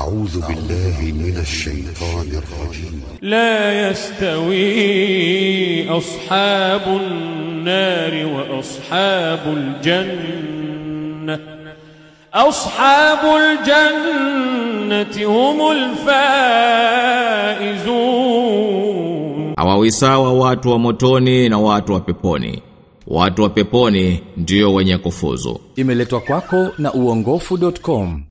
أعوذ بالله من الشيطان الرجيم لا يستوي أصحاب النار وأصحاب الجنة أصحاب الجنة هم الفائزون Hawawi sawa watu wa motoni na watu wa peponi. Watu wa peponi ndio wenye kufuzu. Imeletwa kwako na uongofu.com.